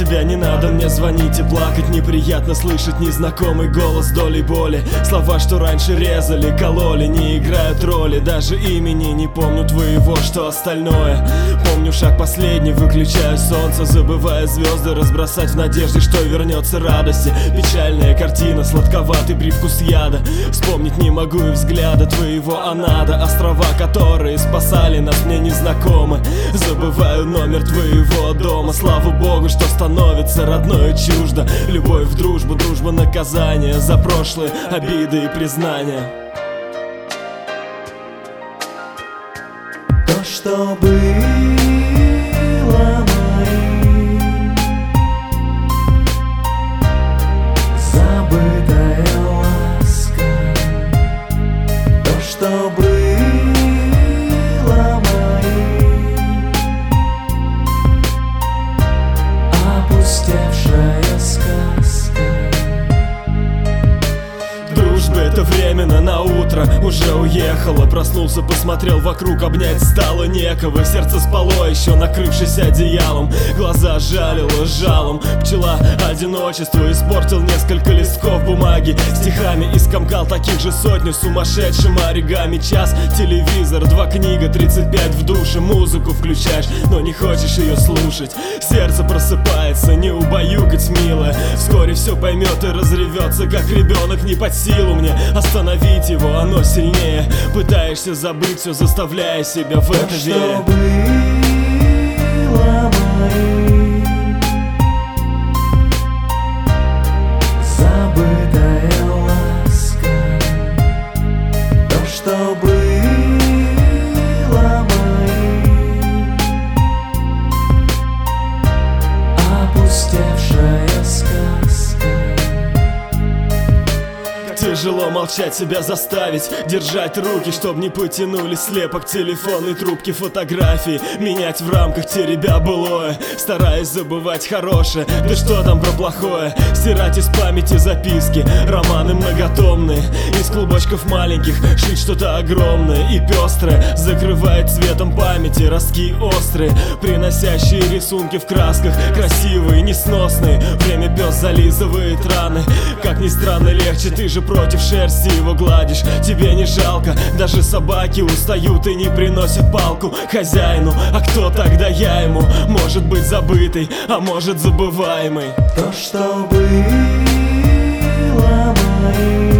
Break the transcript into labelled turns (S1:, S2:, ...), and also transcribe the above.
S1: тебя не надо мне звонить и плакать. Неприятно слышать незнакомый голос долей боли. Слова, что раньше резали, кололи, не играют роли. Даже имени не помню твоего, что остальное. Помню шаг последний, выключаю солнце Забывая звезды разбросать в надежде, что вернется радости Печальная картина, сладковатый привкус яда. Вспомнить не могу и взгляда твоего, а надо Острова, которые спасали нас, мне незнакомы. Забываю номер твоего дома Слава богу, что становится родное чуждо. Любовь в дружбу, дружба наказание За прошлые обиды и признания.
S2: То, что было
S1: временно на утро Уже уехала, проснулся, посмотрел вокруг Обнять стало некого, сердце спало еще Накрывшись одеялом, глаза жалило жалом. Пчела одиночество испортил несколько листков бумаги. Стихами искомкал таких же сотню Сумасшедшим оригами. Час Телевизор, два книга, 35 в душе. Музыку включаешь, но не хочешь ее слушать. Сердце просыпается, не убаюкать милое Вскоре все поймет и разревется Как ребенок не под силу мне Остановить его, оно сильнее. Пытаешься забыть все, заставляя себя в это верить Тяжело молчать, себя заставить Держать руки, чтоб не потянули слепок Телефонной трубки, фотографии Менять в рамках теребя былое. Стараясь забывать хорошее Да что там про плохое? Стирать из памяти записки Романы многотомные. Из клубочков маленьких Шить что-то огромное. И пестрое Закрывает цветом памяти Ростки острые Приносящие рисунки в красках Красивые, несносные. Время пес зализывает раны. Как ни странно легче, ты же против шерсти его гладишь. Тебе не жалко, даже собаки устают и не приносят палку хозяину. А кто тогда я ему? Может быть забытый, а может забываемый.
S2: То, что было моим.